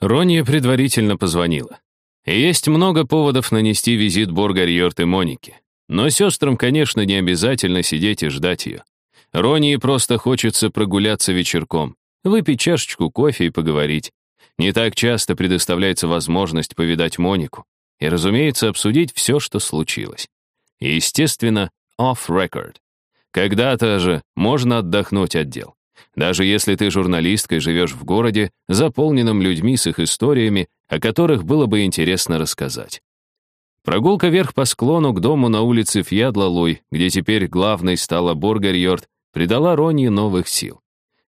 Ронья предварительно позвонила. Есть много поводов нанести визит Боргарьорт и Монике. Но сестрам, конечно, не обязательно сидеть и ждать ее. Ронии просто хочется прогуляться вечерком, выпить чашечку кофе и поговорить. Не так часто предоставляется возможность повидать Монику и, разумеется, обсудить все, что случилось. И, естественно, off-record. Когда-то же можно отдохнуть от дел. Даже если ты журналистка и живешь в городе, заполненном людьми с их историями, о которых было бы интересно рассказать. Прогулка вверх по склону к дому на улице Фьядлалуй, где теперь главной стала Боргарьорд, придала Ронни новых сил.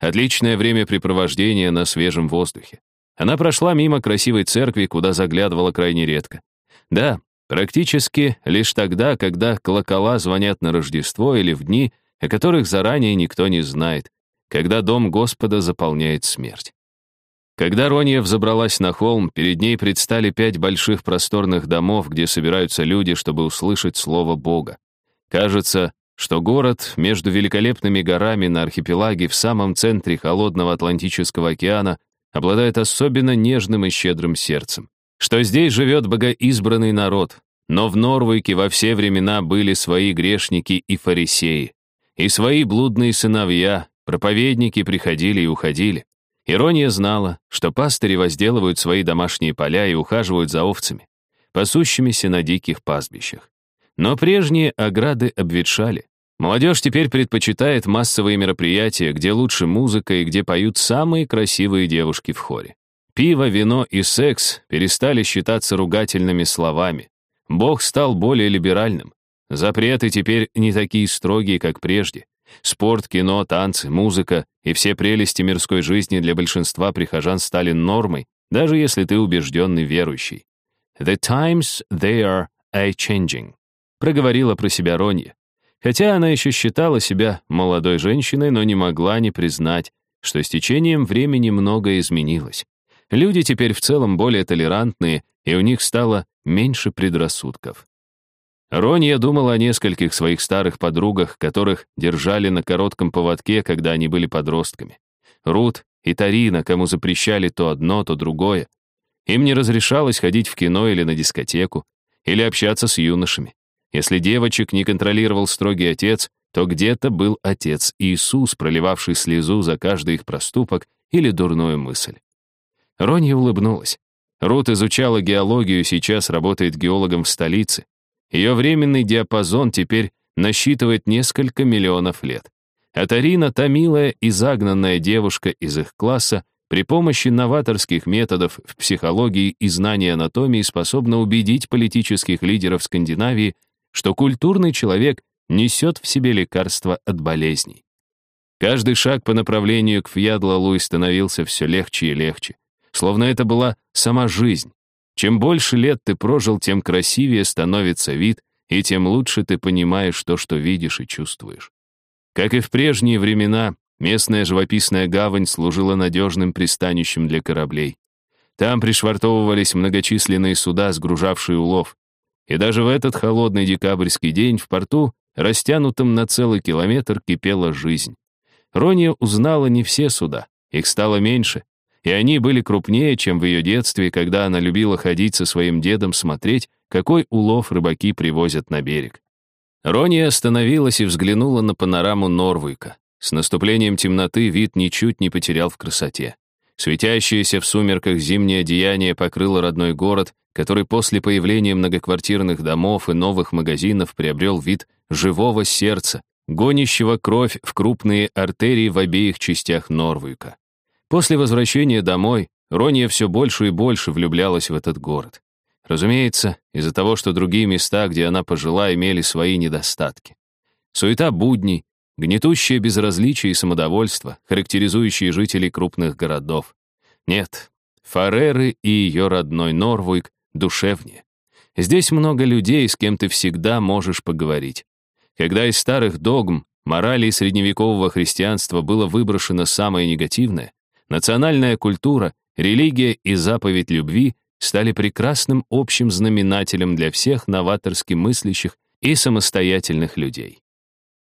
Отличное времяпрепровождение на свежем воздухе. Она прошла мимо красивой церкви, куда заглядывала крайне редко. Да, практически лишь тогда, когда колокола звонят на Рождество или в дни, о которых заранее никто не знает, когда дом Господа заполняет смерть. Когда Ронья взобралась на холм, перед ней предстали пять больших просторных домов, где собираются люди, чтобы услышать слово Бога. Кажется, что город между великолепными горами на архипелаге в самом центре холодного Атлантического океана обладает особенно нежным и щедрым сердцем. Что здесь живет богоизбранный народ, но в Норвейке во все времена были свои грешники и фарисеи, и свои блудные сыновья, проповедники приходили и уходили. Ирония знала, что пастыри возделывают свои домашние поля и ухаживают за овцами, пасущимися на диких пастбищах. Но прежние ограды обветшали. Молодежь теперь предпочитает массовые мероприятия, где лучше музыка и где поют самые красивые девушки в хоре. Пиво, вино и секс перестали считаться ругательными словами. Бог стал более либеральным. Запреты теперь не такие строгие, как прежде. Спорт, кино, танцы, музыка и все прелести мирской жизни для большинства прихожан стали нормой, даже если ты убежденный верующий. «The times they are a-changing», — проговорила про себя Ронья. Хотя она еще считала себя молодой женщиной, но не могла не признать, что с течением времени многое изменилось. Люди теперь в целом более толерантные, и у них стало меньше предрассудков. Ронья думала о нескольких своих старых подругах, которых держали на коротком поводке, когда они были подростками. Рут и Тарина, кому запрещали то одно, то другое. Им не разрешалось ходить в кино или на дискотеку, или общаться с юношами. Если девочек не контролировал строгий отец, то где-то был отец Иисус, проливавший слезу за каждый их проступок или дурную мысль. Ронья улыбнулась. Рут изучала геологию сейчас работает геологом в столице. Ее временный диапазон теперь насчитывает несколько миллионов лет. А Тарина, та милая и загнанная девушка из их класса, при помощи новаторских методов в психологии и знании анатомии способна убедить политических лидеров Скандинавии, что культурный человек несет в себе лекарство от болезней. Каждый шаг по направлению к Фьядлалуй становился все легче и легче, словно это была сама жизнь, чем больше лет ты прожил, тем красивее становится вид, и тем лучше ты понимаешь то, что видишь и чувствуешь. Как и в прежние времена, местная живописная гавань служила надежным пристанищем для кораблей. Там пришвартовывались многочисленные суда, сгружавшие улов. И даже в этот холодный декабрьский день в порту, растянутом на целый километр, кипела жизнь. Ронья узнала не все суда, их стало меньше, и они были крупнее, чем в ее детстве, когда она любила ходить со своим дедом смотреть, какой улов рыбаки привозят на берег. Рония остановилась и взглянула на панораму Норвуйка. С наступлением темноты вид ничуть не потерял в красоте. Светящееся в сумерках зимнее одеяние покрыло родной город, который после появления многоквартирных домов и новых магазинов приобрел вид живого сердца, гонящего кровь в крупные артерии в обеих частях Норвуйка. После возвращения домой Ронья все больше и больше влюблялась в этот город. Разумеется, из-за того, что другие места, где она пожила, имели свои недостатки. Суета будней, гнетущее безразличие и самодовольство, характеризующие жителей крупных городов. Нет, Фареры и ее родной Норвуйк душевнее. Здесь много людей, с кем ты всегда можешь поговорить. Когда из старых догм, морали средневекового христианства было выброшено самое негативное, Национальная культура, религия и заповедь любви стали прекрасным общим знаменателем для всех новаторски мыслящих и самостоятельных людей.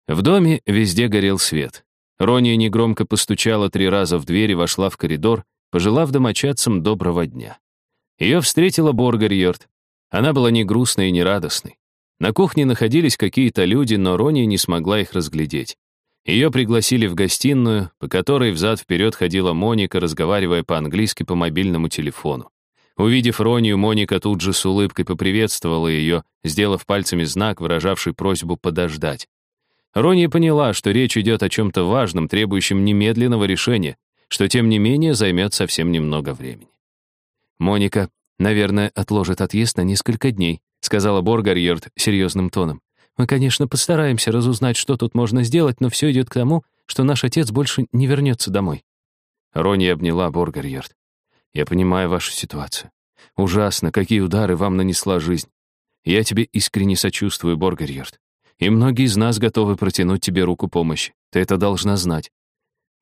В доме везде горел свет. Рония негромко постучала три раза в дверь и вошла в коридор, пожелав домочадцам доброго дня. Ее встретила Боргарьорд. Она была не грустной и не радостной. На кухне находились какие-то люди, но Рони не смогла их разглядеть. Ее пригласили в гостиную, по которой взад-вперед ходила Моника, разговаривая по-английски по мобильному телефону. Увидев Ронию, Моника тут же с улыбкой поприветствовала ее, сделав пальцами знак, выражавший просьбу подождать. Рония поняла, что речь идет о чем-то важном, требующем немедленного решения, что, тем не менее, займет совсем немного времени. «Моника, наверное, отложит отъезд на несколько дней», сказала Боргарьерд серьезным тоном. «Мы, конечно, постараемся разузнать, что тут можно сделать, но все идет к тому, что наш отец больше не вернется домой». Рони обняла Боргарьерд. Я понимаю вашу ситуацию. Ужасно, какие удары вам нанесла жизнь. Я тебе искренне сочувствую, Боргарьерд. И многие из нас готовы протянуть тебе руку помощи. Ты это должна знать.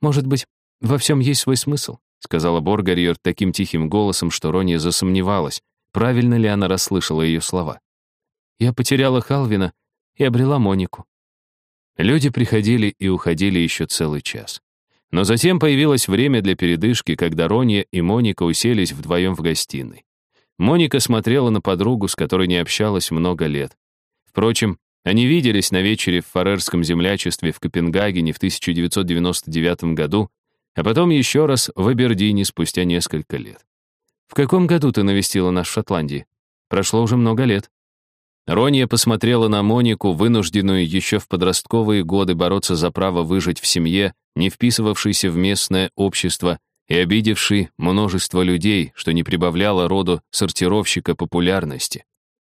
Может быть, во всем есть свой смысл, сказала Боргарьерд таким тихим голосом, что Рония засомневалась, правильно ли она расслышала ее слова. Я потеряла Халвина и обрела Монику. Люди приходили и уходили еще целый час. Но затем появилось время для передышки, когда Ронья и Моника уселись вдвоем в гостиной. Моника смотрела на подругу, с которой не общалась много лет. Впрочем, они виделись на вечере в фарерском землячестве в Копенгагене в 1999 году, а потом еще раз в Абердине спустя несколько лет. «В каком году ты навестила нас в Шотландии? Прошло уже много лет». Ронья посмотрела на Монику, вынужденную еще в подростковые годы бороться за право выжить в семье, не вписывавшийся в местное общество и обидевший множество людей, что не прибавляло роду сортировщика популярности.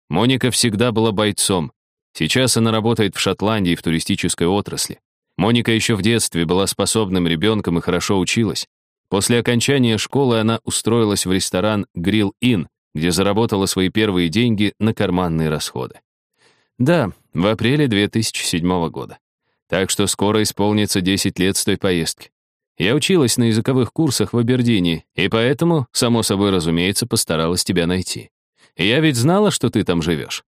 Моника всегда была бойцом. Сейчас она работает в Шотландии в туристической отрасли. Моника еще в детстве была способным ребенком и хорошо училась. После окончания школы она устроилась в ресторан Grill Inn, где заработала свои первые деньги на карманные расходы. Да, в апреле 2007 года. Так что скоро исполнится 10 лет с той поездки. Я училась на языковых курсах в Абердине, и поэтому, само собой разумеется, постаралась тебя найти. Я ведь знала, что ты там живешь.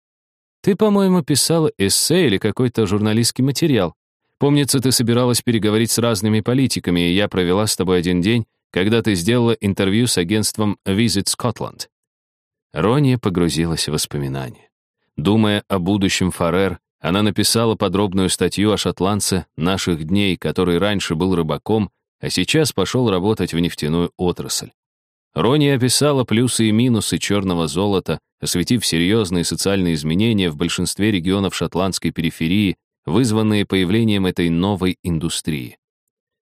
Ты, по-моему, писала эссе или какой-то журналистский материал. Помнится, ты собиралась переговорить с разными политиками, и я провела с тобой один день, когда ты сделала интервью с агентством Visit Scotland. Рония погрузилась в воспоминания. Думая о будущем Фарер, она написала подробную статью о шотландце наших дней, который раньше был рыбаком, а сейчас пошел работать в нефтяную отрасль. Рони описала плюсы и минусы черного золота, осветив серьезные социальные изменения в большинстве регионов шотландской периферии, вызванные появлением этой новой индустрии.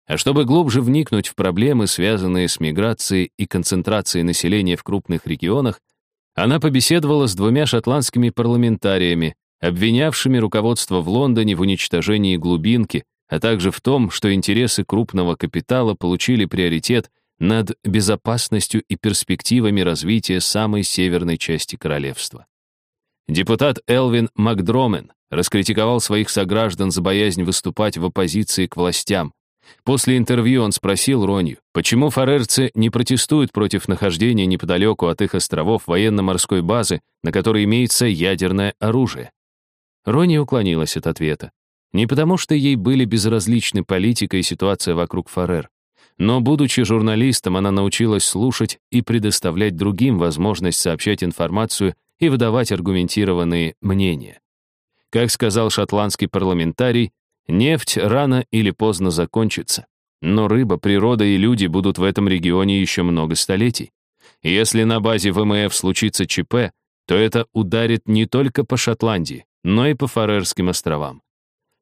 А чтобы глубже вникнуть в проблемы, связанные с миграцией и концентрацией населения в крупных регионах, она побеседовала с двумя шотландскими парламентариями, обвинявшими руководство в Лондоне в уничтожении глубинки, а также в том, что интересы крупного капитала получили приоритет над безопасностью и перспективами развития самой северной части королевства. Депутат Элвин Макдромен раскритиковал своих сограждан за боязнь выступать в оппозиции к властям. После интервью он спросил Ронью, почему фарерцы не протестуют против нахождения неподалеку от их островов военно-морской базы, на которой имеется ядерное оружие. Рони уклонилась от ответа. Не потому, что ей были безразличны политика и ситуация вокруг Фарер. Но, будучи журналистом, она научилась слушать и предоставлять другим возможность сообщать информацию и выдавать аргументированные мнения. Как сказал шотландский парламентарий, нефть рано или поздно закончится. Но рыба, природа и люди будут в этом регионе еще много столетий. Если на базе ВМФ случится ЧП, то это ударит не только по Шотландии, но и по Фарерским островам.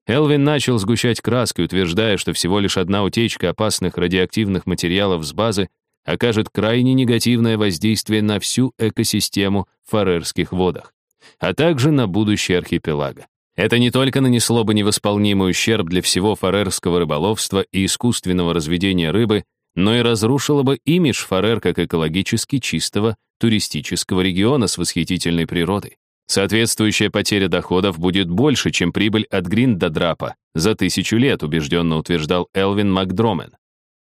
Элвин начал сгущать краски, утверждая, что всего лишь одна утечка опасных радиоактивных материалов с базы окажет крайне негативное воздействие на всю экосистему в Фарерских водах, а также на будущее архипелага. Это не только нанесло бы невосполнимый ущерб для всего фарерского рыболовства и искусственного разведения рыбы, но и разрушило бы имидж Фарер как экологически чистого туристического региона с восхитительной природой. Соответствующая потеря доходов будет больше, чем прибыль от Гриндодрапа за тысячу лет, убежденно утверждал Элвин Макдромен.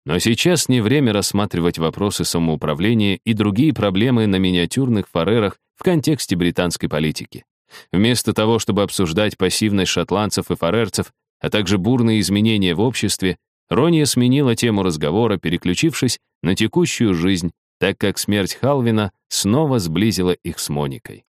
Но сейчас не время рассматривать вопросы самоуправления и другие проблемы на миниатюрных фарерах в контексте британской политики. Вместо того, чтобы обсуждать пассивность шотландцев и фарерцев, а также бурные изменения в обществе, Ронья сменила тему разговора, переключившись на текущую жизнь, так как смерть Халвина снова сблизила их с Моникой.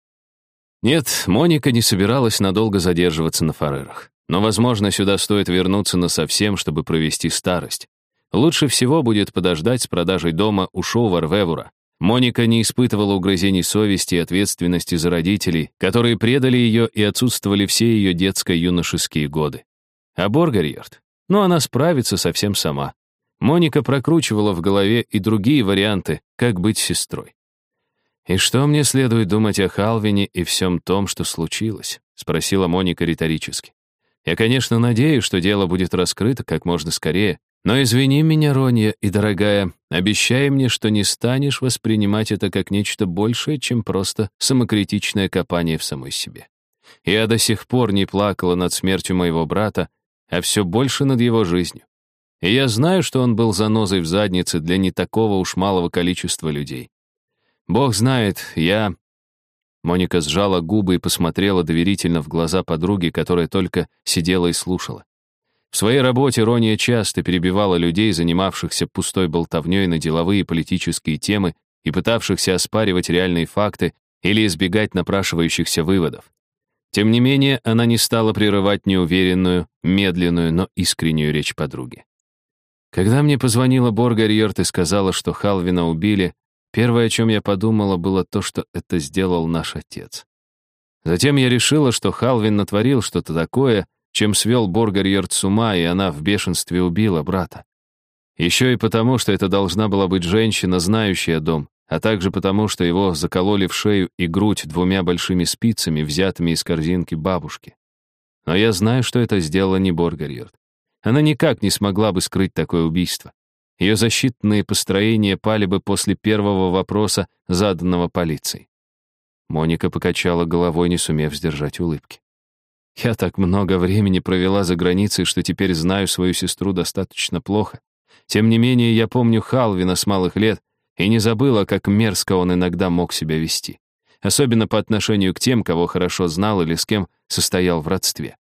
Нет, Моника не собиралась надолго задерживаться на Фарерах. Но, возможно, сюда стоит вернуться насовсем, чтобы провести старость. Лучше всего будет подождать с продажей дома у Шоувар Вевура. Моника не испытывала угрызений совести и ответственности за родителей, которые предали ее и отсутствовали все ее детско-юношеские годы. А Боргарьерд? Ну, она справится совсем сама. Моника прокручивала в голове и другие варианты, как быть сестрой. «И что мне следует думать о Халвине и всем том, что случилось?» — спросила Моника риторически. «Я, конечно, надеюсь, что дело будет раскрыто как можно скорее, но извини меня, Ронья и дорогая, обещай мне, что не станешь воспринимать это как нечто большее, чем просто самокритичное копание в самой себе. Я до сих пор не плакала над смертью моего брата, а все больше над его жизнью. И я знаю, что он был занозой в заднице для не такого уж малого количества людей. Бог знает, я... Моника сжала губы и посмотрела доверительно в глаза подруги, которая только сидела и слушала. В своей работе Рония часто перебивала людей, занимавшихся пустой болтовней на деловые и политические темы и пытавшихся оспаривать реальные факты или избегать напрашивающихся выводов. Тем не менее, она не стала прерывать неуверенную, медленную, но искреннюю речь подруги. Когда мне позвонила Борга и сказала, что Халвина убили, первое, о чем я подумала, было то, что это сделал наш отец. Затем я решила, что Халвин натворил что-то такое, чем свел Боргарьерд с ума, и она в бешенстве убила брата. Еще и потому, что это должна была быть женщина, знающая дом, а также потому, что его закололи в шею и грудь двумя большими спицами, взятыми из корзинки бабушки. Но я знаю, что это сделала не Боргарьерд. Она никак не смогла бы скрыть такое убийство. Ее защитные построения пали бы после первого вопроса, заданного полицией. Моника покачала головой, не сумев сдержать улыбки. Я так много времени провела за границей, что теперь знаю свою сестру достаточно плохо. Тем не менее, я помню Халвина с малых лет и не забыла, как мерзко он иногда мог себя вести. Особенно по отношению к тем, кого хорошо знал или с кем состоял в родстве.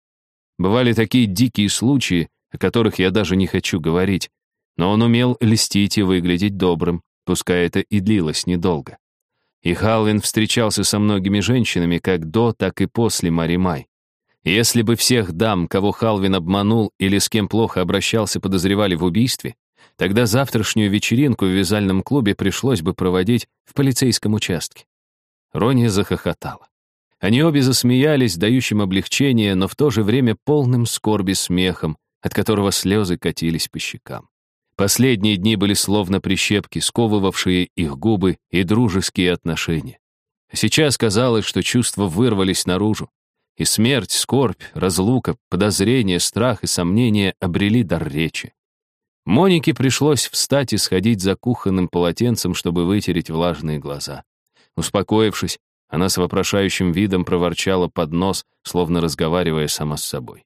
Бывали такие дикие случаи, о которых я даже не хочу говорить, но он умел льстить и выглядеть добрым, пускай это и длилось недолго. И Халвин встречался со многими женщинами как до, так и после Мари Май. Если бы всех дам, кого Халвин обманул или с кем плохо обращался, подозревали в убийстве, тогда завтрашнюю вечеринку в вязальном клубе пришлось бы проводить в полицейском участке. Рони захохотала. Они обе засмеялись, дающим облегчение, но в то же время полным скорби смехом, от которого слезы катились по щекам. Последние дни были словно прищепки, сковывавшие их губы и дружеские отношения. Сейчас казалось, что чувства вырвались наружу, и смерть, скорбь, разлука, подозрение, страх и сомнения обрели дар речи. Монике пришлось встать и сходить за кухонным полотенцем, чтобы вытереть влажные глаза. Успокоившись, она с вопрошающим видом проворчала под нос, словно разговаривая сама с собой.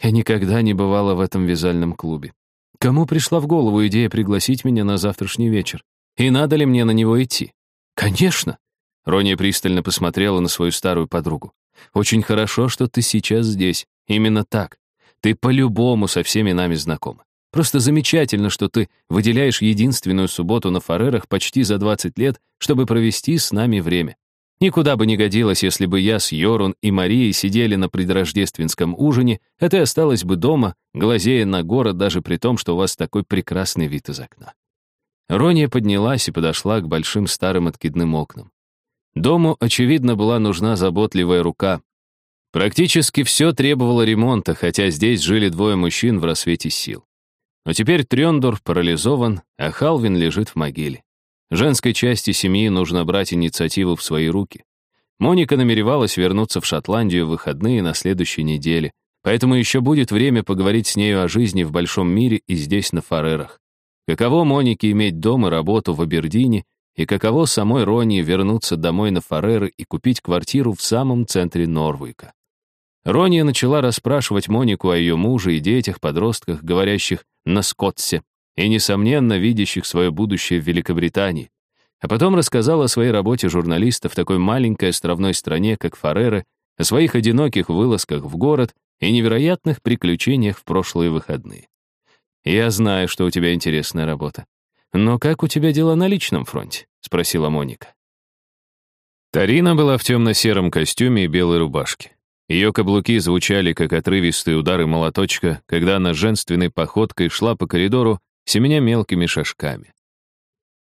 Я никогда не бывала в этом вязальном клубе. Кому пришла в голову идея пригласить меня на завтрашний вечер? И надо ли мне на него идти? Конечно. Рония пристально посмотрела на свою старую подругу. Очень хорошо, что ты сейчас здесь. Именно так. Ты по-любому со всеми нами знакома. Просто замечательно, что ты выделяешь единственную субботу на Фарерах почти за 20 лет, чтобы провести с нами время. Никуда бы не годилось, если бы я с Йорун и Марией сидели на предрождественском ужине, а ты осталась бы дома, глазея на город даже при том, что у вас такой прекрасный вид из окна. Рония поднялась и подошла к большим старым откидным окнам. Дому, очевидно, была нужна заботливая рука. Практически все требовало ремонта, хотя здесь жили двое мужчин в рассвете сил. Но теперь Трёндор парализован, а Халвин лежит в могиле. Женской части семьи нужно брать инициативу в свои руки. Моника намеревалась вернуться в Шотландию в выходные на следующей неделе, поэтому еще будет время поговорить с нею о жизни в большом мире и здесь, на Фарерах. Каково Монике иметь дом и работу в Абердине и каково самой Ронни вернуться домой на Фареры и купить квартиру в самом центре Норвика. Ронни начала расспрашивать Монику о ее муже и детях-подростках, говорящих на скотсе, и, несомненно, видящих свое будущее в Великобритании. А потом рассказала о своей работе журналиста в такой маленькой островной стране, как Фареры, о своих одиноких вылазках в город и невероятных приключениях в прошлые выходные. Я знаю, что у тебя интересная работа. Но как у тебя дела на личном фронте? Спросила Моника. Тарина была в темно-сером костюме и белой рубашке. Ее каблуки звучали, как отрывистые удары молоточка, когда она женственной походкой шла по коридору, семеня мелкими шажками.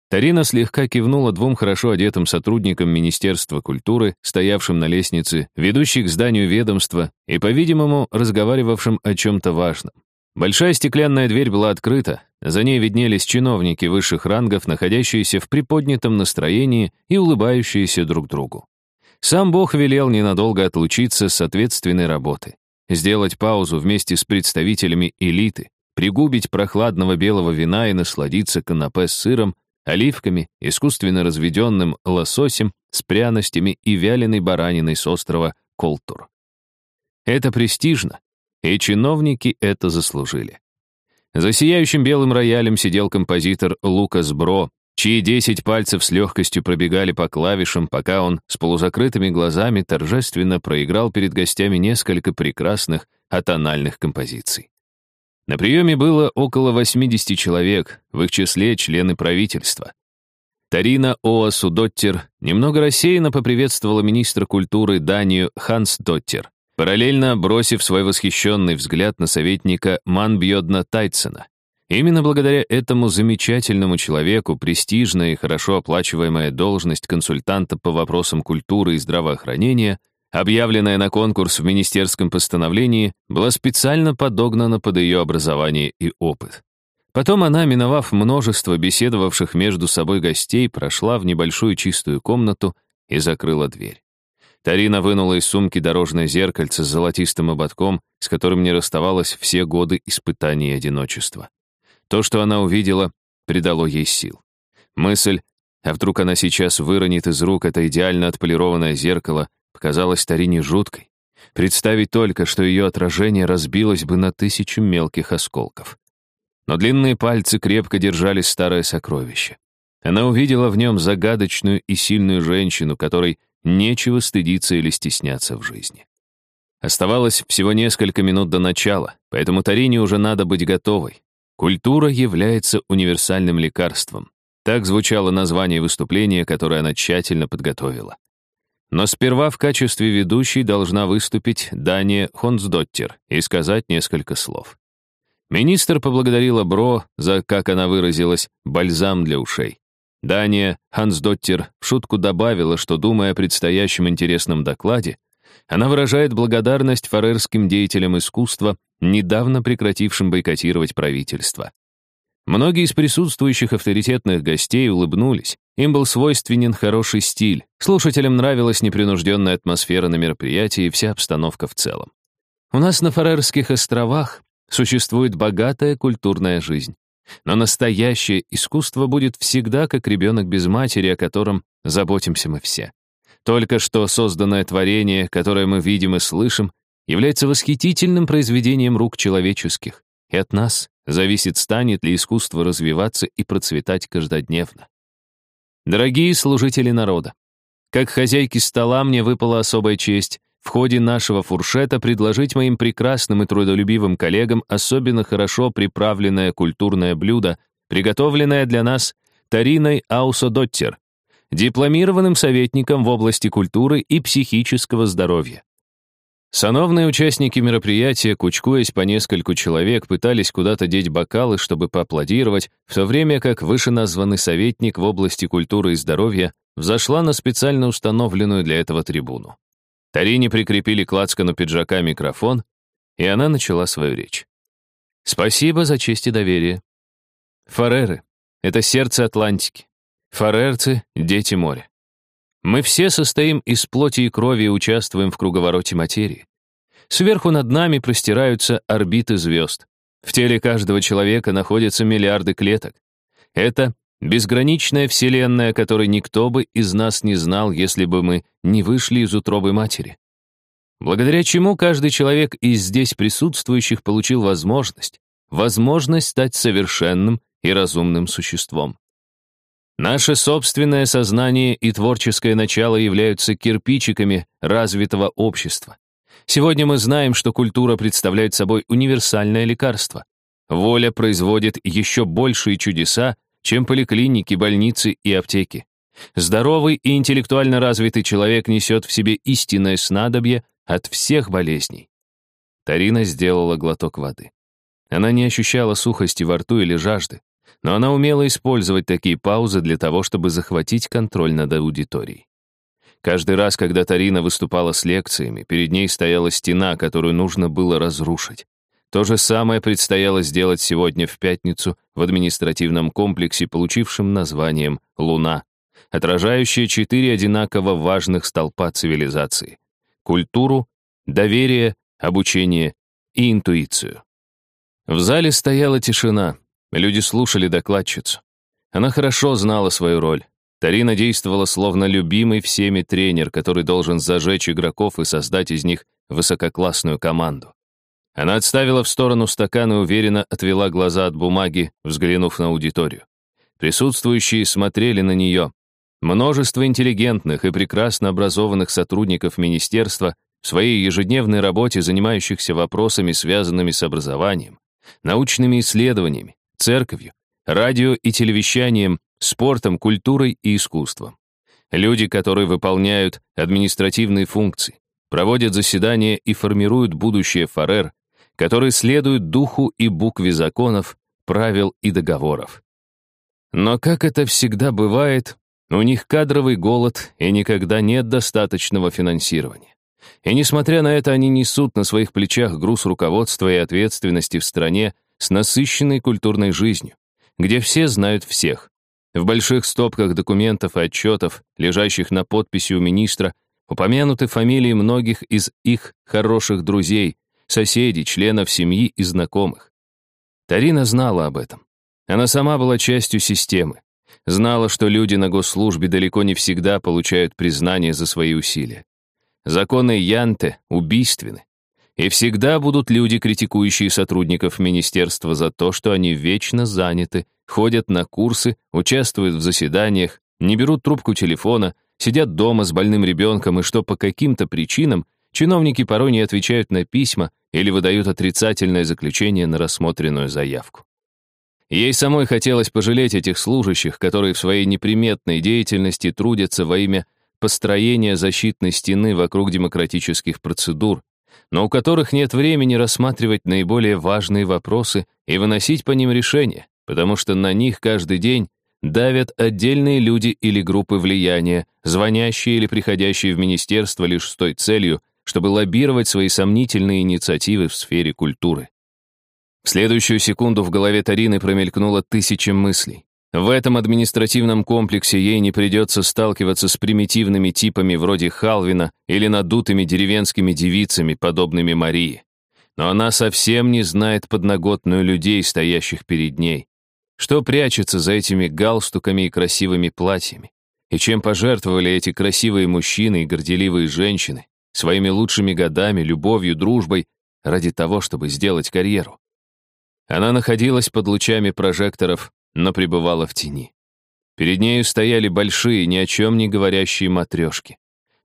Тарина слегка кивнула двум хорошо одетым сотрудникам Министерства культуры, стоявшим на лестнице, ведущей к зданию ведомства и, по-видимому, разговаривавшим о чем-то важном. Большая стеклянная дверь была открыта, за ней виднелись чиновники высших рангов, находящиеся в приподнятом настроении и улыбающиеся друг другу. Сам Бог велел ненадолго отлучиться с ответственной работы, сделать паузу вместе с представителями элиты, пригубить прохладного белого вина и насладиться канапе с сыром, оливками, искусственно разведенным лососем с пряностями и вяленой бараниной с острова Колтур. Это престижно, и чиновники это заслужили. За сияющим белым роялем сидел композитор Лукас Бро, чьи десять пальцев с легкостью пробегали по клавишам, пока он с полузакрытыми глазами торжественно проиграл перед гостями несколько прекрасных атональных композиций. На приеме было около 80 человек, в их числе члены правительства. Тарина Оасу Доттер немного рассеянно поприветствовала министра культуры Данию Ханс Доттер, параллельно бросив свой восхищенный взгляд на советника Манбьодна Тайцена. Именно благодаря этому замечательному человеку престижная и хорошо оплачиваемая должность консультанта по вопросам культуры и здравоохранения, объявленная на конкурс в министерском постановлении, была специально подогнана под ее образование и опыт. Потом она, миновав множество беседовавших между собой гостей, прошла в небольшую чистую комнату и закрыла дверь. Тарина вынула из сумки дорожное зеркальце с золотистым ободком, с которым не расставалась все годы испытаний и одиночества. То, что она увидела, придало ей сил. Мысль, а вдруг она сейчас выронит из рук это идеально отполированное зеркало, показалась Тарине жуткой. Представить только, что ее отражение разбилось бы на тысячу мелких осколков. Но длинные пальцы крепко держали старое сокровище. Она увидела в нем загадочную и сильную женщину, которой Нечего стыдиться или стесняться в жизни. Оставалось всего несколько минут до начала, поэтому Тарине уже надо быть готовой. Культура является универсальным лекарством. Так звучало название выступления, которое она тщательно подготовила. Но сперва в качестве ведущей должна выступить Дания Хонсдоттер и сказать несколько слов. Министр поблагодарила Бро за, как она выразилась, бальзам для ушей. Дания Хансдоттер в шутку добавила, что, думая о предстоящем интересном докладе, она выражает благодарность фарерским деятелям искусства, недавно прекратившим бойкотировать правительство. Многие из присутствующих авторитетных гостей улыбнулись. Им был свойственен хороший стиль. Слушателям нравилась непринужденная атмосфера на мероприятии и вся обстановка в целом. У нас на Фарерских островах существует богатая культурная жизнь. Но настоящее искусство будет всегда как ребенок без матери, о котором заботимся мы все. Только что созданное творение, которое мы видим и слышим, является восхитительным произведением рук человеческих, и от нас зависит, станет ли искусство развиваться и процветать каждодневно. Дорогие служители народа, как хозяйки стола мне выпала особая честь в ходе нашего фуршета предложить моим прекрасным и трудолюбивым коллегам особенно хорошо приправленное культурное блюдо, приготовленное для нас Тариной Аусодоттер, дипломированным советником в области культуры и психического здоровья. Сановные участники мероприятия, кучкуясь по нескольку человек, пытались куда-то деть бокалы, чтобы поаплодировать, в то время как вышеназванный советник в области культуры и здоровья взошла на специально установленную для этого трибуну. Тарине прикрепили к лацкану пиджака микрофон, и она начала свою речь. «Спасибо за честь и доверие. Фареры — это сердце Атлантики. Фарерцы — дети моря. Мы все состоим из плоти и крови и участвуем в круговороте материи. Сверху над нами простираются орбиты звезд. В теле каждого человека находятся миллиарды клеток. Это Безграничная вселенная, которой никто бы из нас не знал, если бы мы не вышли из утробы матери. Благодаря чему каждый человек из здесь присутствующих получил возможность, возможность стать совершенным и разумным существом. Наше собственное сознание и творческое начало являются кирпичиками развитого общества. Сегодня мы знаем, что культура представляет собой универсальное лекарство. Воля производит еще большие чудеса, чем поликлиники, больницы и аптеки. Здоровый и интеллектуально развитый человек несет в себе истинное снадобье от всех болезней. Тарина сделала глоток воды. Она не ощущала сухости во рту или жажды, но она умела использовать такие паузы для того, чтобы захватить контроль над аудиторией. Каждый раз, когда Тарина выступала с лекциями, перед ней стояла стена, которую нужно было разрушить. То же самое предстояло сделать сегодня в пятницу в административном комплексе, получившем названием «Луна», отражающее четыре одинаково важных столпа цивилизации — культуру, доверие, обучение и интуицию. В зале стояла тишина, люди слушали докладчицу. Она хорошо знала свою роль. Тарина действовала словно любимый всеми тренер, который должен зажечь игроков и создать из них высококлассную команду. Она отставила в сторону стакан и уверенно отвела глаза от бумаги, взглянув на аудиторию. Присутствующие смотрели на нее. Множество интеллигентных и прекрасно образованных сотрудников министерства в своей ежедневной работе, занимающихся вопросами, связанными с образованием, научными исследованиями, церковью, радио и телевещанием, спортом, культурой и искусством. Люди, которые выполняют административные функции, проводят заседания и формируют будущее ФАРЕР, которые следуют духу и букве законов, правил и договоров. Но, как это всегда бывает, у них кадровый голод и никогда нет достаточного финансирования. И несмотря на это, они несут на своих плечах груз руководства и ответственности в стране с насыщенной культурной жизнью, где все знают всех. В больших стопках документов и отчетов, лежащих на подписи у министра, упомянуты фамилии многих из их хороших друзей, соседей, членов семьи и знакомых. Тарина знала об этом. Она сама была частью системы. Знала, что люди на госслужбе далеко не всегда получают признание за свои усилия. Законы Янте убийственны. И всегда будут люди, критикующие сотрудников министерства за то, что они вечно заняты, ходят на курсы, участвуют в заседаниях, не берут трубку телефона, сидят дома с больным ребенком, и что по каким-то причинам чиновники порой не отвечают на письма или выдают отрицательное заключение на рассмотренную заявку. Ей самой хотелось пожалеть этих служащих, которые в своей неприметной деятельности трудятся во имя построения защитной стены вокруг демократических процедур, но у которых нет времени рассматривать наиболее важные вопросы и выносить по ним решения, потому что на них каждый день давят отдельные люди или группы влияния, звонящие или приходящие в министерство лишь с той целью, чтобы лоббировать свои сомнительные инициативы в сфере культуры. В следующую секунду в голове Тарины промелькнуло тысячи мыслей. В этом административном комплексе ей не придется сталкиваться с примитивными типами вроде Халвина или надутыми деревенскими девицами, подобными Марии. Но она совсем не знает подноготную людей, стоящих перед ней. Что прячется за этими галстуками и красивыми платьями? И чем пожертвовали эти красивые мужчины и горделивые женщины? Своими лучшими годами, любовью, дружбой, ради того, чтобы сделать карьеру. Она находилась под лучами прожекторов но пребывала в тени. Перед нею стояли большие, ни о чем не говорящие матрешки.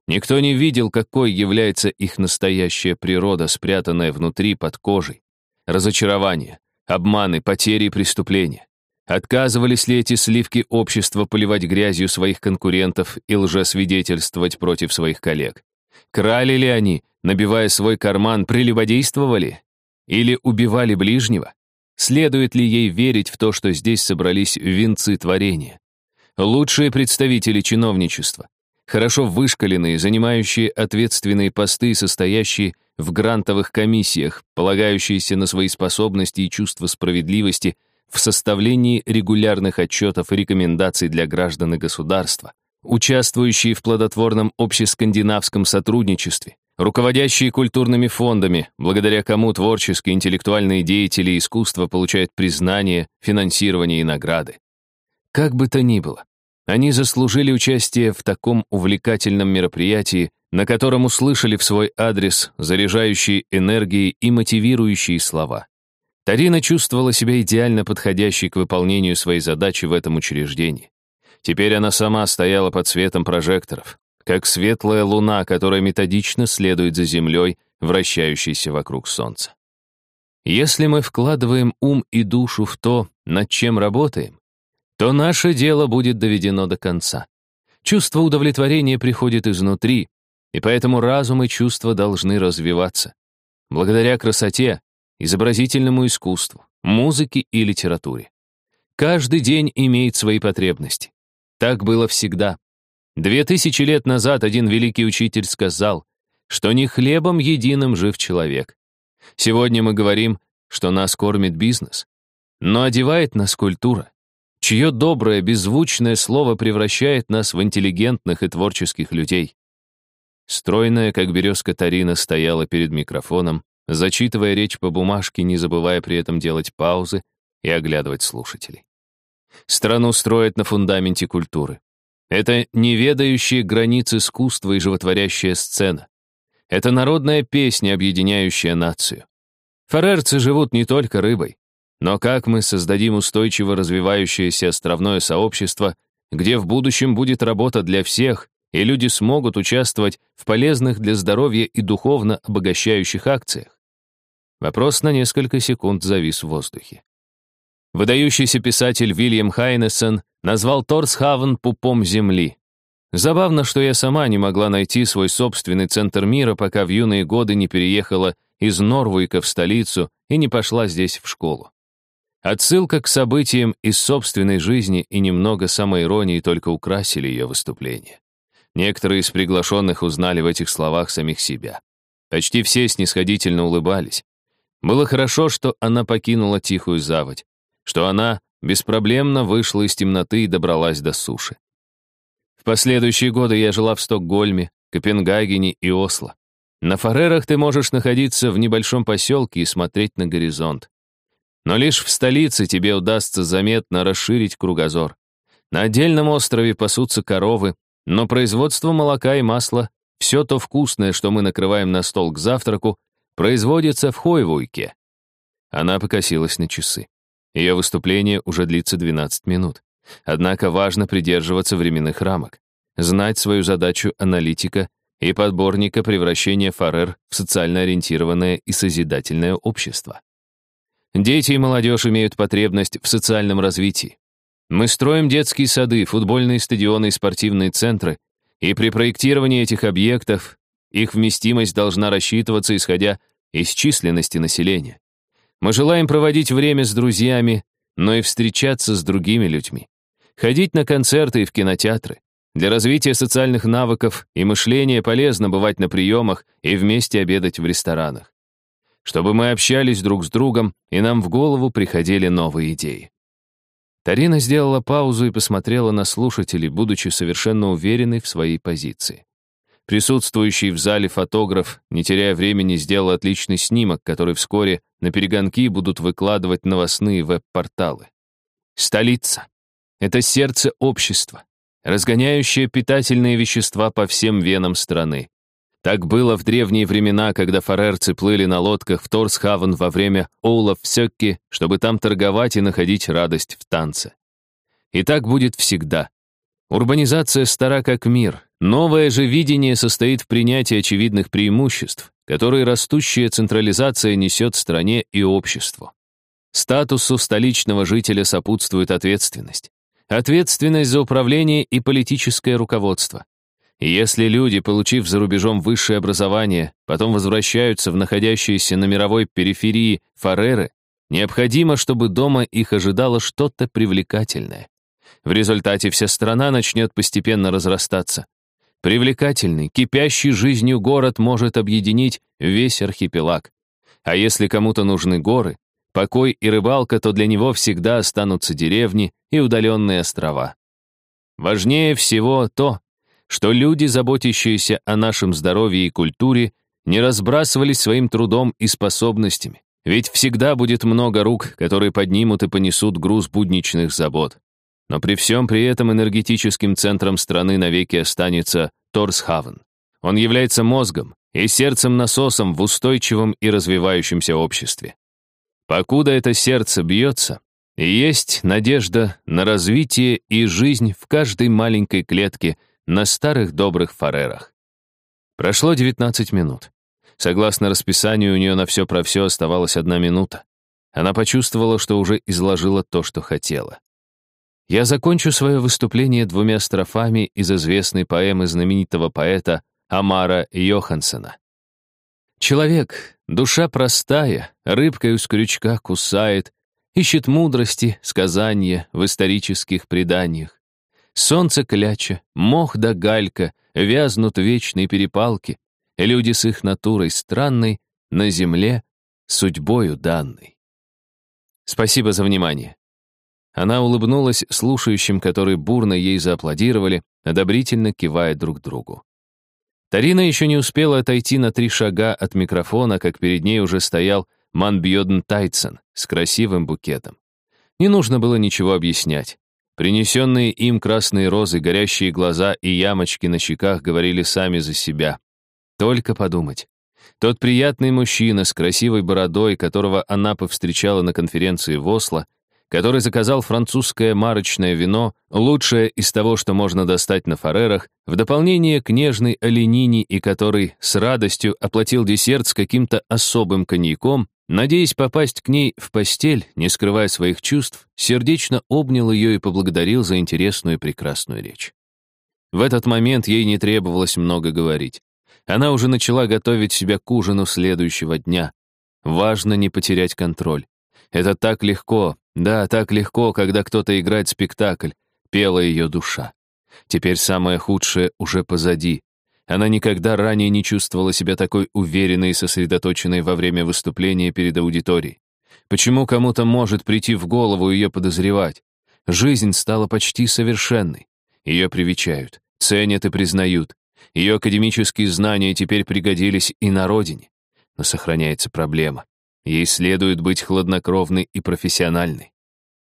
Никто не видел, какой является их настоящая природа, спрятанная внутри, под кожей. Разочарование, обманы, потери и преступления. Отказывались ли эти сливки общества поливать грязью своих конкурентов и лжесвидетельствовать против своих коллег? Крали ли они, набивая свой карман, прелюбодействовали? Или убивали ближнего? Следует ли ей верить в то, что здесь собрались венцы творения? Лучшие представители чиновничества, хорошо вышкаленные, занимающие ответственные посты, состоящие в грантовых комиссиях, полагающиеся на свои способности и чувство справедливости в составлении регулярных отчетов и рекомендаций для граждан и государства, участвующие в плодотворном общескандинавском сотрудничестве, руководящие культурными фондами, благодаря кому творческие интеллектуальные деятели искусства получают признание, финансирование и награды. Как бы то ни было, они заслужили участие в таком увлекательном мероприятии, на котором услышали в свой адрес заряжающие энергией и мотивирующие слова. Тарина чувствовала себя идеально подходящей к выполнению своей задачи в этом учреждении. Теперь она сама стояла под светом прожекторов, как светлая луна, которая методично следует за Землей, вращающейся вокруг Солнца. Если мы вкладываем ум и душу в то, над чем работаем, то наше дело будет доведено до конца. Чувство удовлетворения приходит изнутри, и поэтому разум и чувства должны развиваться. Благодаря красоте, изобразительному искусству, музыке и литературе. Каждый день имеет свои потребности. Так было всегда. Две тысячи лет назад один великий учитель сказал, что не хлебом единым жив человек. Сегодня мы говорим, что нас кормит бизнес, но одевает нас культура, чье доброе, беззвучное слово превращает нас в интеллигентных и творческих людей. Стройная, как березка Тарина, стояла перед микрофоном, зачитывая речь по бумажке, не забывая при этом делать паузы и оглядывать слушателей. Страну строят на фундаменте культуры. Это неведающие границ искусства и животворящая сцена. Это народная песня, объединяющая нацию. Фарерцы живут не только рыбой. Но как мы создадим устойчиво развивающееся островное сообщество, где в будущем будет работа для всех, и люди смогут участвовать в полезных для здоровья и духовно обогащающих акциях? Вопрос на несколько секунд завис в воздухе. Выдающийся писатель Вильям Хайнесон назвал Торсхавен пупом земли. Забавно, что я сама не могла найти свой собственный центр мира, пока в юные годы не переехала из Норвуйка в столицу и не пошла здесь в школу. Отсылка к событиям из собственной жизни и немного самоиронии только украсили ее выступление. Некоторые из приглашенных узнали в этих словах самих себя. Почти все снисходительно улыбались. Было хорошо, что она покинула тихую заводь, что она беспроблемно вышла из темноты и добралась до суши. В последующие годы я жила в Стокгольме, Копенгагене и Осло. На Фарерах ты можешь находиться в небольшом поселке и смотреть на горизонт. Но лишь в столице тебе удастся заметно расширить кругозор. На отдельном острове пасутся коровы, но производство молока и масла, все то вкусное, что мы накрываем на стол к завтраку, производится в Хойвуйке. Она покосилась на часы. Ее выступление уже длится 12 минут. Однако важно придерживаться временных рамок, знать свою задачу аналитика и подборника превращения Фарер в социально ориентированное и созидательное общество. Дети и молодежь имеют потребность в социальном развитии. Мы строим детские сады, футбольные стадионы и спортивные центры, и при проектировании этих объектов их вместимость должна рассчитываться исходя из численности населения. Мы желаем проводить время с друзьями, но и встречаться с другими людьми. Ходить на концерты и в кинотеатры. Для развития социальных навыков и мышления полезно бывать на приемах и вместе обедать в ресторанах. Чтобы мы общались друг с другом, и нам в голову приходили новые идеи. Тарина сделала паузу и посмотрела на слушателей, будучи совершенно уверенной в своей позиции. Присутствующий в зале фотограф, не теряя времени, сделал отличный снимок, который вскоре на перегонки будут выкладывать новостные веб-порталы. Столица. Это сердце общества, разгоняющее питательные вещества по всем венам страны. Так было в древние времена, когда фарерцы плыли на лодках в Торсхавен во время Оулов Сёкки, чтобы там торговать и находить радость в танце. И так будет всегда. Урбанизация стара как мир. Новое же видение состоит в принятии очевидных преимуществ, которые растущая централизация несет стране и обществу. Статусу столичного жителя сопутствует ответственность ответственность за управление и политическое руководство. Если люди, получив за рубежом высшее образование, потом возвращаются в находящиеся на мировой периферии Фареры, необходимо, чтобы дома их ожидало что-то привлекательное. В результате вся страна начнет постепенно разрастаться. Привлекательный, кипящий жизнью город может объединить весь архипелаг. А если кому-то нужны горы, покой и рыбалка, то для него всегда останутся деревни и удаленные острова. Важнее всего то, что люди, заботящиеся о нашем здоровье и культуре, не разбрасывались своим трудом и способностями, ведь всегда будет много рук, которые поднимут и понесут груз будничных забот. Но при всем при этом энергетическим центром страны навеки останется Торсхавен. Он является мозгом и сердцем-насосом в устойчивом и развивающемся обществе. Покуда это сердце бьется, есть надежда на развитие и жизнь в каждой маленькой клетке на старых добрых фарерах. Прошло 19 минут. Согласно расписанию, у нее на все про все оставалась одна минута. Она почувствовала, что уже изложила то, что хотела. Я закончу свое выступление двумя строфами из известной поэмы знаменитого поэта Амара Йохансена. Человек, душа простая, рыбкой у крючка кусает, ищет мудрости, сказания в исторических преданиях. Солнце кляча, мох да галька вязнут в вечной перепалке, люди с их натурой странной на земле судьбою данной. Спасибо за внимание. Она улыбнулась слушающим, которые бурно ей зааплодировали, одобрительно кивая друг другу. Тарина еще не успела отойти на три шага от микрофона, как перед ней уже стоял Манбьоден Тайцен с красивым букетом. Не нужно было ничего объяснять. Принесенные им красные розы, горящие глаза и ямочки на щеках говорили сами за себя. Только подумать. Тот приятный мужчина с красивой бородой, которого она повстречала на конференции в Осло, который заказал французское марочное вино, лучшее из того, что можно достать на фарерах, в дополнение к нежной оленине и который с радостью оплатил десерт с каким-то особым коньяком, надеясь попасть к ней в постель, не скрывая своих чувств, сердечно обнял ее и поблагодарил за интересную и прекрасную речь. В этот момент ей не требовалось много говорить. Она уже начала готовить себя к ужину следующего дня. Важно не потерять контроль. Это так легко, да, так легко, когда кто-то играет спектакль, пела ее душа. Теперь самое худшее уже позади. Она никогда ранее не чувствовала себя такой уверенной и сосредоточенной во время выступления перед аудиторией. Почему кому-то может прийти в голову ее подозревать? Жизнь стала почти совершенной. Ее привечают, ценят и признают. Ее академические знания теперь пригодились и на родине. Но сохраняется проблема. Ей следует быть хладнокровной и профессиональной.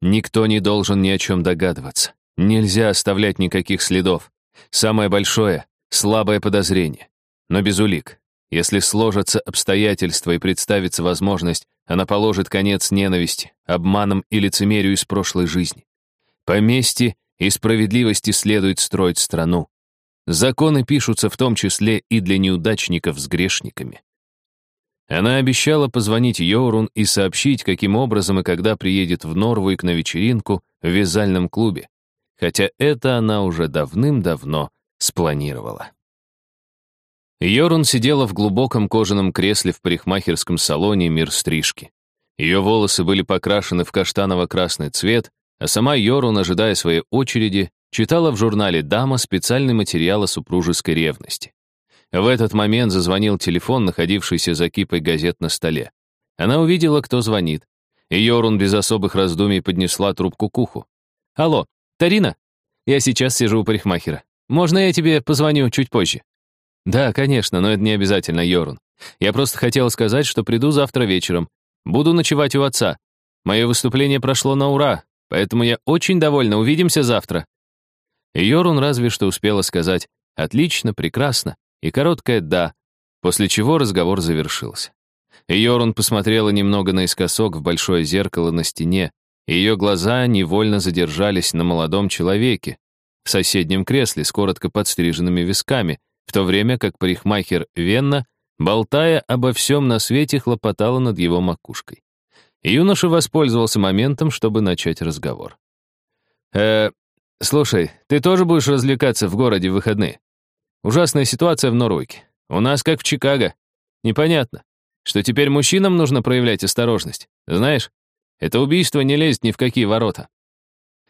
Никто не должен ни о чем догадываться. Нельзя оставлять никаких следов. Самое большое — слабое подозрение. Но без улик. Если сложатся обстоятельства и представится возможность, она положит конец ненависти, обманам и лицемерию из прошлой жизни. По мести и справедливости следует строить страну. Законы пишутся в том числе и для неудачников с грешниками. Она обещала позвонить Йорун и сообщить, каким образом и когда приедет в Норвуик на вечеринку в вязальном клубе, хотя это она уже давным-давно спланировала. Йорун сидела в глубоком кожаном кресле в парикмахерском салоне «Мир стрижки». Ее волосы были покрашены в каштаново-красный цвет, а сама Йорун, ожидая своей очереди, читала в журнале «Дама» специальный материал о супружеской ревности. В этот момент зазвонил телефон, находившийся за кипой газет на столе. Она увидела, кто звонит. И Йорун без особых раздумий поднесла трубку к уху. «Алло, Тарина? Я сейчас сижу у парикмахера. Можно я тебе позвоню чуть позже?» «Да, конечно, но это не обязательно, Йорун. Я просто хотела сказать, что приду завтра вечером. Буду ночевать у отца. Мое выступление прошло на ура, поэтому я очень довольна. Увидимся завтра». Йорун разве что успела сказать «Отлично, прекрасно» и короткое «да», после чего разговор завершился. Йорун посмотрела немного наискосок в большое зеркало на стене, и ее глаза невольно задержались на молодом человеке в соседнем кресле с коротко подстриженными висками, в то время как парикмахер Венна, болтая обо всем на свете, хлопотала над его макушкой. Юноша воспользовался моментом, чтобы начать разговор. «Э, слушай, ты тоже будешь развлекаться в городе в выходные?» Ужасная ситуация в Норвике. У нас как в Чикаго. Непонятно, что теперь мужчинам нужно проявлять осторожность. Знаешь, это убийство не лезет ни в какие ворота.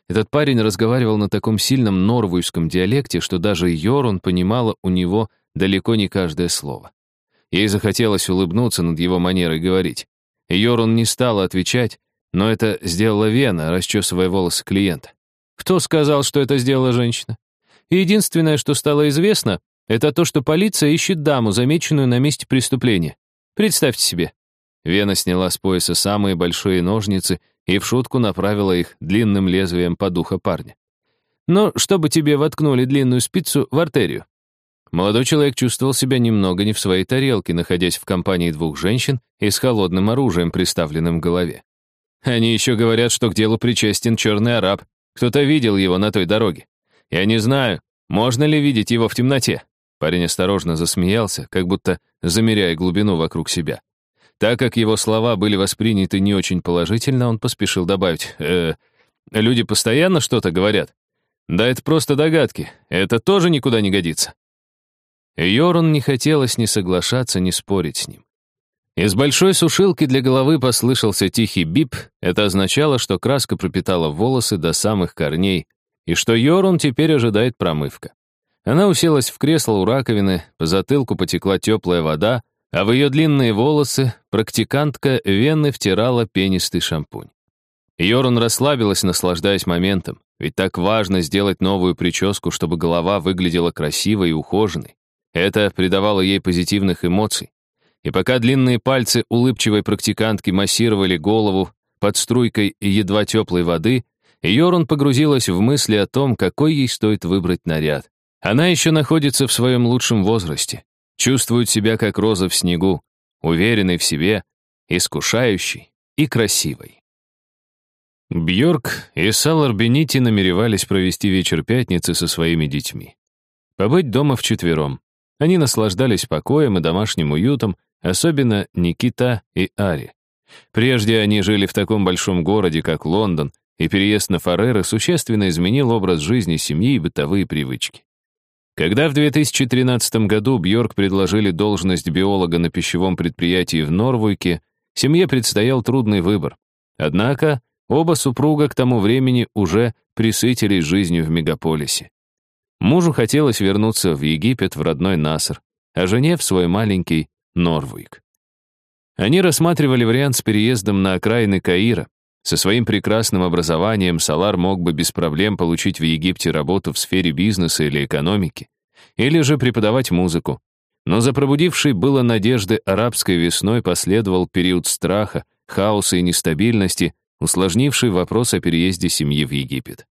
Этот парень разговаривал на таком сильном норвуйском диалекте, что даже Йорун понимала у него далеко не каждое слово. Ей захотелось улыбнуться над его манерой говорить. Йорун не стала отвечать, но это сделала Вена, расчесывая волосы клиента. Кто сказал, что это сделала женщина? Единственное, что стало известно, это то, что полиция ищет даму, замеченную на месте преступления. Представьте себе. Вена сняла с пояса самые большие ножницы и в шутку направила их длинным лезвием по духу парня. Но чтобы тебе воткнули длинную спицу в артерию. Молодой человек чувствовал себя немного не в своей тарелке, находясь в компании двух женщин и с холодным оружием, приставленным к голове. Они еще говорят, что к делу причастен черный араб. Кто-то видел его на той дороге. Я не знаю, можно ли видеть его в темноте. Парень осторожно засмеялся, как будто замеряя глубину вокруг себя. Так как его слова были восприняты не очень положительно, он поспешил добавить, э, «Люди постоянно что-то говорят?» «Да это просто догадки. Это тоже никуда не годится». Йорун не хотелось ни соглашаться, ни спорить с ним. Из большой сушилки для головы послышался тихий бип. Это означало, что краска пропитала волосы до самых корней, и что Йорун теперь ожидает промывка. Она уселась в кресло у раковины, по затылку потекла теплая вода, а в ее длинные волосы практикантка вены втирала пенистый шампунь. Йорун расслабилась, наслаждаясь моментом, ведь так важно сделать новую прическу, чтобы голова выглядела красивой и ухоженной. Это придавало ей позитивных эмоций. И пока длинные пальцы улыбчивой практикантки массировали голову под струйкой едва теплой воды, Йорун погрузилась в мысли о том, какой ей стоит выбрать наряд. Она еще находится в своем лучшем возрасте, чувствует себя как роза в снегу, уверенной в себе, искушающей и красивой. Бьорк и Салар Бенити намеревались провести вечер пятницы со своими детьми. Побыть дома вчетвером. Они наслаждались покоем и домашним уютом, особенно Никита и Ари. Прежде они жили в таком большом городе, как Лондон, и переезд на Фареры существенно изменил образ жизни семьи и бытовые привычки. Когда в 2013 году Бьорк предложили должность биолога на пищевом предприятии в Норвуйке, семье предстоял трудный выбор. Однако оба супруга к тому времени уже присытились жизнью в мегаполисе. Мужу хотелось вернуться в Египет, в родной Наср, а жене в свой маленький Норвуйк. Они рассматривали вариант с переездом на окраины Каира, со своим прекрасным образованием Салар мог бы без проблем получить в Египте работу в сфере бизнеса или экономики, или же преподавать музыку. Но за пробудившей было надежды арабской весной последовал период страха, хаоса и нестабильности, усложнивший вопрос о переезде семьи в Египет.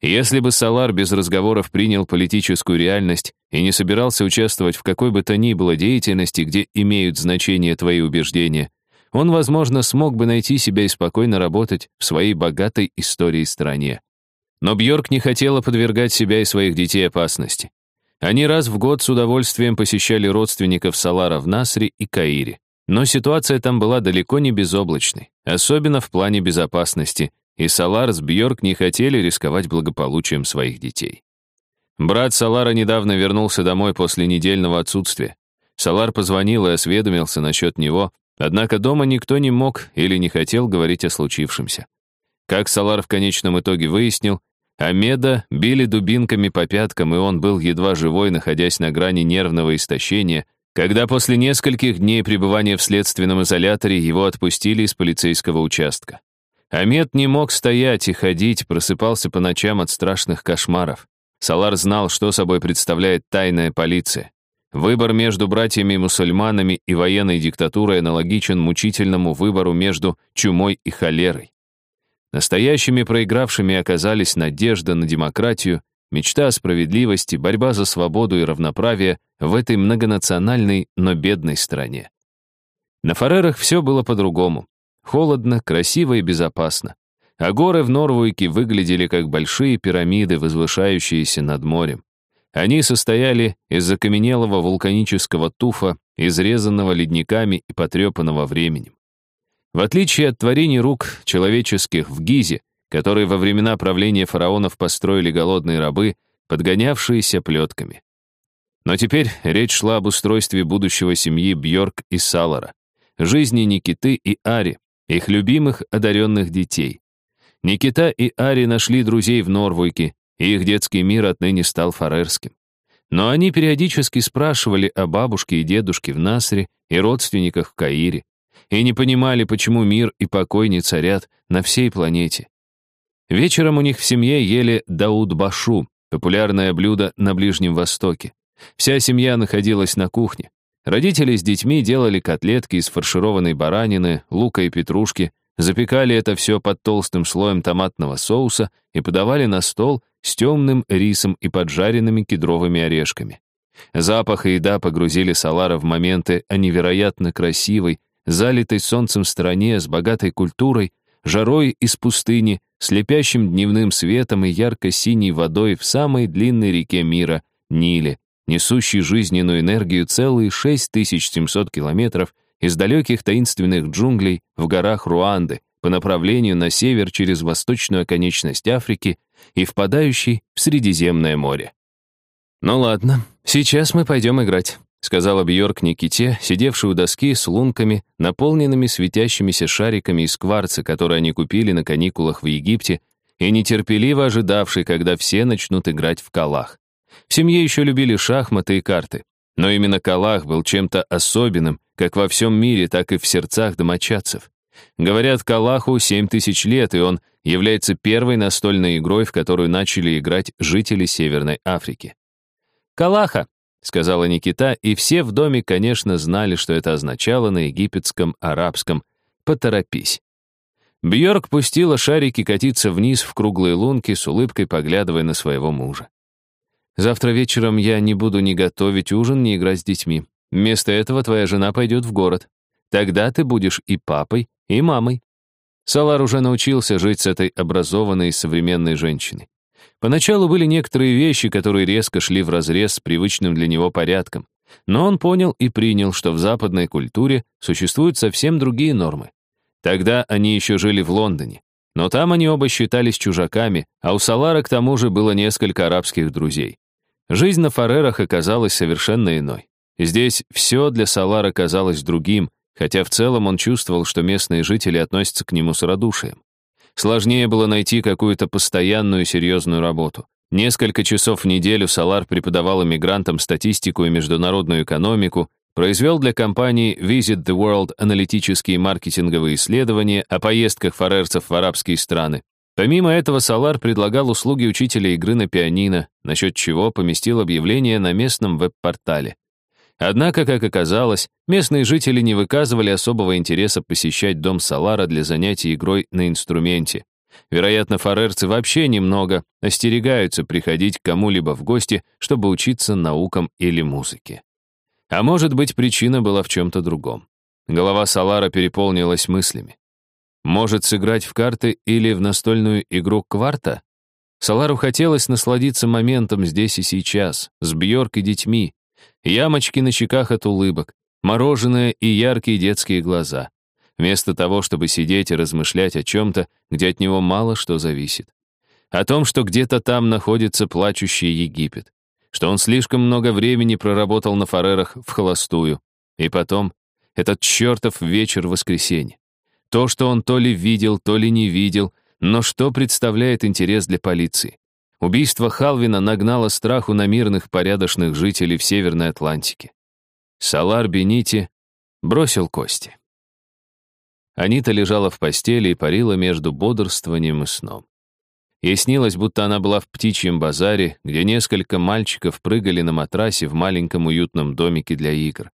Если бы Салар без разговоров принял политическую реальность и не собирался участвовать в какой бы то ни было деятельности, где имеют значение твои убеждения, он, возможно, смог бы найти себя и спокойно работать в своей богатой истории стране. Но Бьорк не хотела подвергать себя и своих детей опасности. Они раз в год с удовольствием посещали родственников Салара в Насре и Каире. Но ситуация там была далеко не безоблачной, особенно в плане безопасности, и Салар с Бьорк не хотели рисковать благополучием своих детей. Брат Салара недавно вернулся домой после недельного отсутствия. Салар позвонил и осведомился насчет него, Однако дома никто не мог или не хотел говорить о случившемся. Как Салар в конечном итоге выяснил, Амеда били дубинками по пяткам, и он был едва живой, находясь на грани нервного истощения, когда после нескольких дней пребывания в следственном изоляторе его отпустили из полицейского участка. Амед не мог стоять и ходить, просыпался по ночам от страшных кошмаров. Салар знал, что собой представляет тайная полиция. Выбор между братьями-мусульманами и военной диктатурой аналогичен мучительному выбору между чумой и холерой. Настоящими проигравшими оказались надежда на демократию, мечта о справедливости, борьба за свободу и равноправие в этой многонациональной, но бедной стране. На Фарерах все было по-другому. Холодно, красиво и безопасно. А горы в Норвуйке выглядели как большие пирамиды, возвышающиеся над морем. Они состояли из закаменелого вулканического туфа, изрезанного ледниками и потрепанного временем. В отличие от творений рук человеческих в Гизе, которые во времена правления фараонов построили голодные рабы, подгонявшиеся плетками. Но теперь речь шла об устройстве будущего семьи Бьорк и Салара, жизни Никиты и Ари, их любимых одаренных детей. Никита и Ари нашли друзей в Норвуйке, их детский мир отныне стал фарерским. Но они периодически спрашивали о бабушке и дедушке в Насре и родственниках в Каире, и не понимали, почему мир и покой не царят на всей планете. Вечером у них в семье ели даудбашу, популярное блюдо на Ближнем Востоке. Вся семья находилась на кухне. Родители с детьми делали котлетки из фаршированной баранины, лука и петрушки, запекали это все под толстым слоем томатного соуса и подавали на стол с темным рисом и поджаренными кедровыми орешками. Запах и еда погрузили Салара в моменты о невероятно красивой, залитой солнцем стране с богатой культурой, жарой из пустыни, слепящим дневным светом и ярко-синей водой в самой длинной реке мира, Ниле, несущий жизненную энергию целые 6700 километров из далеких таинственных джунглей в горах Руанды по направлению на север через восточную оконечность Африки и впадающий в Средиземное море. «Ну ладно, сейчас мы пойдем играть», сказала Бьорк Никите, сидевшей у доски с лунками, наполненными светящимися шариками из кварца, которые они купили на каникулах в Египте, и нетерпеливо ожидавшей, когда все начнут играть в калах. В семье еще любили шахматы и карты, но именно калах был чем-то особенным, как во всем мире, так и в сердцах домочадцев. Говорят, Калаху 7 тысяч лет, и он является первой настольной игрой, в которую начали играть жители Северной Африки. «Калаха», — сказала Никита, и все в доме, конечно, знали, что это означало на египетском, арабском «поторопись». Бьорк пустила шарики катиться вниз в круглые лунки, с улыбкой поглядывая на своего мужа. «Завтра вечером я не буду ни готовить ужин, ни играть с детьми. Вместо этого твоя жена пойдет в город. Тогда ты будешь и папой, и мамой. Салар уже научился жить с этой образованной современной женщиной. Поначалу были некоторые вещи, которые резко шли вразрез с привычным для него порядком. Но он понял и принял, что в западной культуре существуют совсем другие нормы. Тогда они еще жили в Лондоне. Но там они оба считались чужаками, а у Салара к тому же было несколько арабских друзей. Жизнь на Фарерах оказалась совершенно иной. Здесь все для Салара казалось другим, хотя в целом он чувствовал, что местные жители относятся к нему с радушием. Сложнее было найти какую-то постоянную серьезную работу. Несколько часов в неделю Салар преподавал иммигрантам статистику и международную экономику, произвел для компании Visit the World аналитические маркетинговые исследования о поездках фарерцев в арабские страны. Помимо этого, Салар предлагал услуги учителя игры на пианино, насчет чего поместил объявление на местном веб-портале. Однако, как оказалось, местные жители не выказывали особого интереса посещать дом Салара для занятий игрой на инструменте. Вероятно, фарерцы вообще немного остерегаются приходить к кому-либо в гости, чтобы учиться наукам или музыке. А может быть, причина была в чем-то другом. Голова Салара переполнилась мыслями. Может, сыграть в карты или в настольную игру кварта? Салару хотелось насладиться моментом здесь и сейчас, с Бьорк и детьми, Ямочки на щеках от улыбок, мороженое и яркие детские глаза. Вместо того, чтобы сидеть и размышлять о чем-то, где от него мало что зависит. О том, что где-то там находится плачущий Египет. Что он слишком много времени проработал на фарерах в холостую. И потом, этот чертов вечер воскресенья. То, что он то ли видел, то ли не видел, но что представляет интерес для полиции. Убийство Халвина нагнало страху на мирных порядочных жителей в Северной Атлантике. Салар Бенити бросил кости. Анита лежала в постели и парила между бодрствованием и сном. Ей снилось, будто она была в птичьем базаре, где несколько мальчиков прыгали на матрасе в маленьком уютном домике для игр.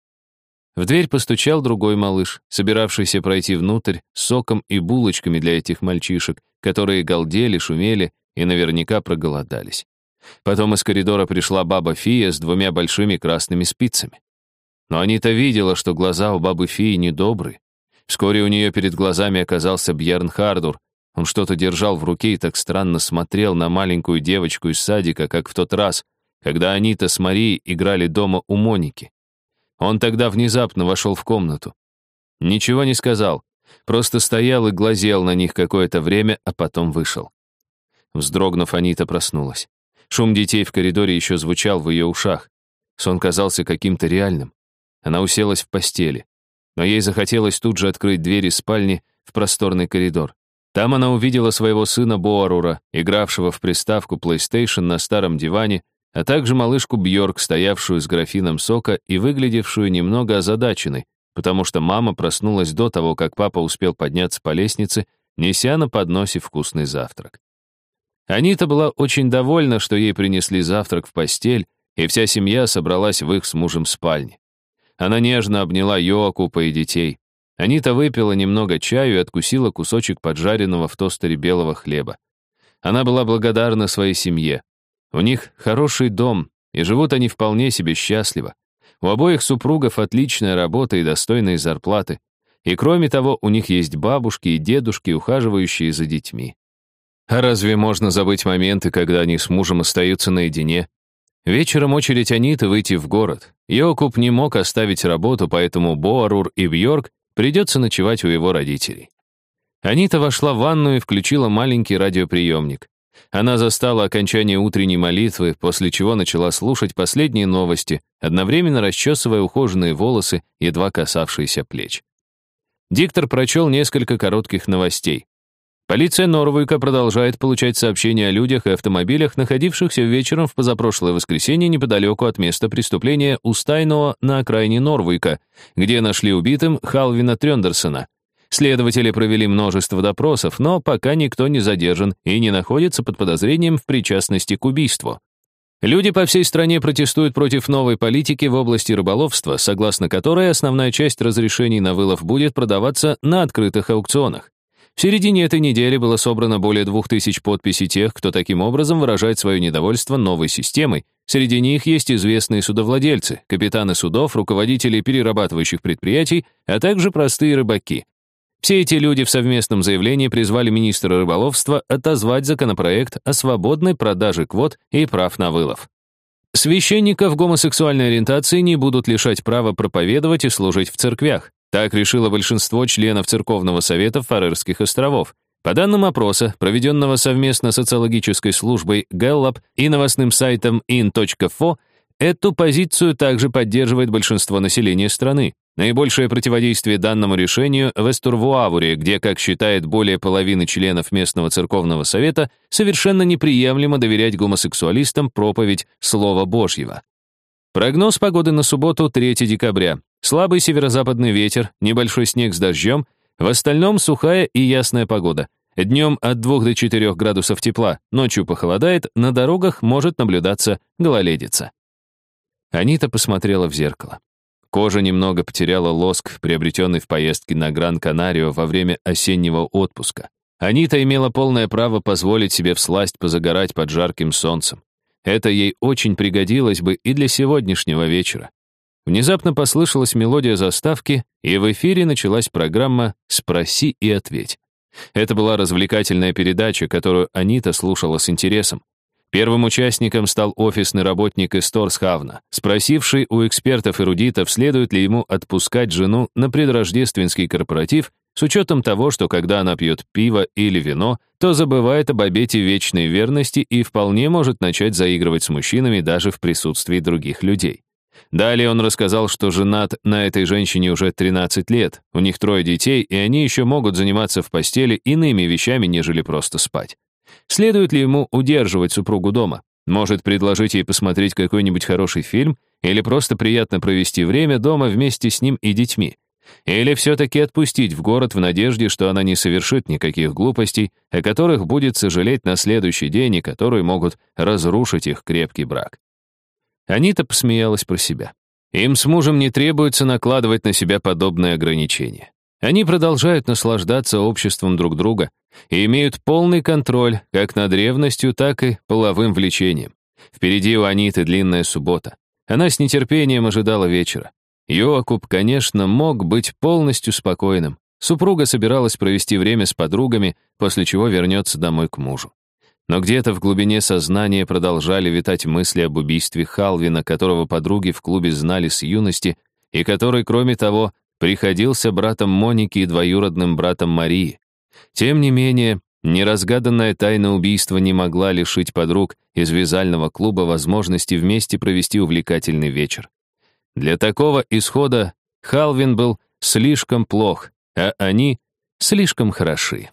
В дверь постучал другой малыш, собиравшийся пройти внутрь с соком и булочками для этих мальчишек, которые галдели, шумели и наверняка проголодались. Потом из коридора пришла баба Фия с двумя большими красными спицами. Но Анита видела, что глаза у бабы Фии недобрые. Вскоре у нее перед глазами оказался Бьерн Хардур. Он что-то держал в руке и так странно смотрел на маленькую девочку из садика, как в тот раз, когда Анита с Марией играли дома у Моники. Он тогда внезапно вошел в комнату. Ничего не сказал, просто стоял и глазел на них какое-то время, а потом вышел. Вздрогнув, Анита проснулась. Шум детей в коридоре еще звучал в ее ушах. Сон казался каким-то реальным. Она уселась в постели. Но ей захотелось тут же открыть двери спальни в просторный коридор. Там она увидела своего сына Боарура, игравшего в приставку PlayStation на старом диване, а также малышку Бьорк, стоявшую с графином сока и выглядевшую немного озадаченной, потому что мама проснулась до того, как папа успел подняться по лестнице, неся на подносе вкусный завтрак. Анита была очень довольна, что ей принесли завтрак в постель, и вся семья собралась в их с мужем спальне. Она нежно обняла Йоакупа и детей. Анита выпила немного чаю и откусила кусочек поджаренного в тостере белого хлеба. Она была благодарна своей семье. У них хороший дом, и живут они вполне себе счастливо. У обоих супругов отличная работа и достойные зарплаты. И кроме того, у них есть бабушки и дедушки, ухаживающие за детьми. А разве можно забыть моменты, когда они с мужем остаются наедине? Вечером очередь Аниты выйти в город. Йокуб не мог оставить работу, поэтому Боарур и Бьорк придется ночевать у его родителей. Анита вошла в ванную и включила маленький радиоприемник. Она застала окончание утренней молитвы, после чего начала слушать последние новости, одновременно расчесывая ухоженные волосы, едва касавшиеся плеч. Диктор прочел несколько коротких новостей. Полиция Норвуйка продолжает получать сообщения о людях и автомобилях, находившихся вечером в позапрошлое воскресенье неподалеку от места преступления у Стайного на окраине Норвуйка, где нашли убитым Халвина Трёндерсона. Следователи провели множество допросов, но пока никто не задержан и не находится под подозрением в причастности к убийству. Люди по всей стране протестуют против новой политики в области рыболовства, согласно которой основная часть разрешений на вылов будет продаваться на открытых аукционах. В середине этой недели было собрано более двух тысяч подписей тех, кто таким образом выражает свое недовольство новой системой. Среди них есть известные судовладельцы, капитаны судов, руководители перерабатывающих предприятий, а также простые рыбаки. Все эти люди в совместном заявлении призвали министра рыболовства отозвать законопроект о свободной продаже квот и прав на вылов. Священников гомосексуальной ориентации не будут лишать права проповедовать и служить в церквях. Так решило большинство членов Церковного совета Фарерских островов. По данным опроса, проведенного совместно социологической службой Gallup и новостным сайтом in.fo, эту позицию также поддерживает большинство населения страны. Наибольшее противодействие данному решению в Эстурвуавуре, где, как считает более половины членов местного церковного совета, совершенно неприемлемо доверять гомосексуалистам проповедь Слова Божьего. Прогноз погоды на субботу 3 декабря. Слабый северо-западный ветер, небольшой снег с дождем, в остальном сухая и ясная погода. Днем от 2 до 4 градусов тепла, ночью похолодает, на дорогах может наблюдаться гололедица. Анита посмотрела в зеркало. Кожа немного потеряла лоск, приобретенный в поездке на Гран-Канарио во время осеннего отпуска. Анита имела полное право позволить себе всласть позагорать под жарким солнцем. Это ей очень пригодилось бы и для сегодняшнего вечера. Внезапно послышалась мелодия заставки, и в эфире началась программа «Спроси и ответь». Это была развлекательная передача, которую Анита слушала с интересом. Первым участником стал офисный работник из Торсхавна, спросивший у экспертов-эрудитов, следует ли ему отпускать жену на предрождественский корпоратив, с учетом того, что когда она пьет пиво или вино, то забывает об обете вечной верности и вполне может начать заигрывать с мужчинами даже в присутствии других людей. Далее он рассказал, что женат на этой женщине уже 13 лет, у них трое детей, и они еще могут заниматься в постели иными вещами, нежели просто спать. Следует ли ему удерживать супругу дома? Может предложить ей посмотреть какой-нибудь хороший фильм или просто приятно провести время дома вместе с ним и детьми? Или все-таки отпустить в город в надежде, что она не совершит никаких глупостей, о которых будет сожалеть на следующий день и которые могут разрушить их крепкий брак? Анита посмеялась про себя. Им с мужем не требуется накладывать на себя подобные ограничения. Они продолжают наслаждаться обществом друг друга и имеют полный контроль как над ревностью, так и половым влечением. Впереди у Аниты длинная суббота. Она с нетерпением ожидала вечера. Йоакуб, конечно, мог быть полностью спокойным. Супруга собиралась провести время с подругами, после чего вернется домой к мужу. Но где-то в глубине сознания продолжали витать мысли об убийстве Халвина, которого подруги в клубе знали с юности, и который, кроме того, приходился братом Моники и двоюродным братом Марии. Тем не менее, неразгаданная тайна убийства не могла лишить подруг из вязального клуба возможности вместе провести увлекательный вечер. Для такого исхода Халвин был слишком плох, а они слишком хороши.